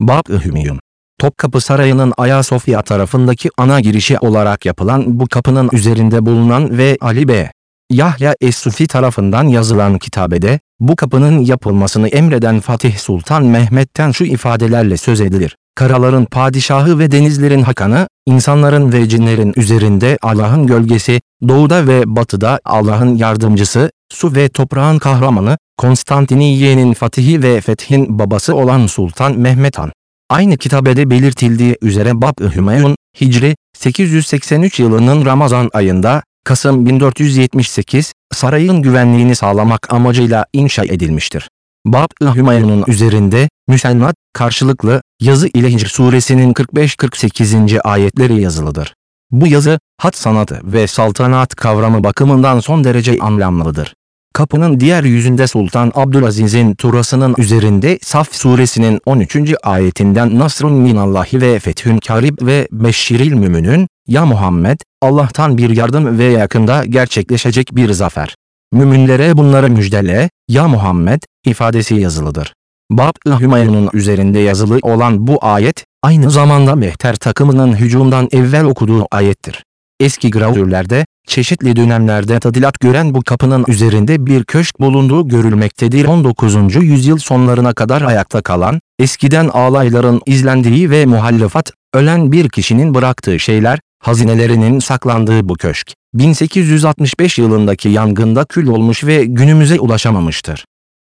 Bab-ı Hümeyun Topkapı Sarayı'nın Ayasofya tarafındaki ana girişi olarak yapılan bu kapının üzerinde bulunan ve Ali B. Yahya Es-Sufi tarafından yazılan kitabede, bu kapının yapılmasını emreden Fatih Sultan Mehmet'ten şu ifadelerle söz edilir. Karaların padişahı ve denizlerin hakanı, insanların ve cinlerin üzerinde Allah'ın gölgesi, doğuda ve batıda Allah'ın yardımcısı, su ve toprağın kahramanı, Konstantiniye'nin fatihi ve fethin babası olan Sultan Mehmet Han. Aynı kitabede belirtildiği üzere Bab-ı Hümayun, Hicri 883 yılının Ramazan ayında, Kasım 1478, sarayın güvenliğini sağlamak amacıyla inşa edilmiştir. Bab-ı üzerinde, müsennat, karşılıklı, yazı ile Hicr suresinin 45-48. ayetleri yazılıdır. Bu yazı, hat sanatı ve saltanat kavramı bakımından son derece anlamlıdır. Kapının diğer yüzünde Sultan Abdülaziz'in turasının üzerinde Saf suresinin 13. ayetinden Nasrun minallahi ve fethün karib ve beşşiril mümünün, ya Muhammed, Allah'tan bir yardım ve yakında gerçekleşecek bir zafer. Müminlere bunları müjdele, ya Muhammed, ifadesi yazılıdır. Bab-ı Hümayun'un üzerinde yazılı olan bu ayet, aynı zamanda Mehter takımının hücumdan evvel okuduğu ayettir. Eski gravürlerde, çeşitli dönemlerde tadilat gören bu kapının üzerinde bir köşk bulunduğu görülmektedir. 19. yüzyıl sonlarına kadar ayakta kalan, eskiden ağlayların izlendiği ve muhallefat, ölen bir kişinin bıraktığı şeyler, hazinelerinin saklandığı bu köşk, 1865 yılındaki yangında kül olmuş ve günümüze ulaşamamıştır.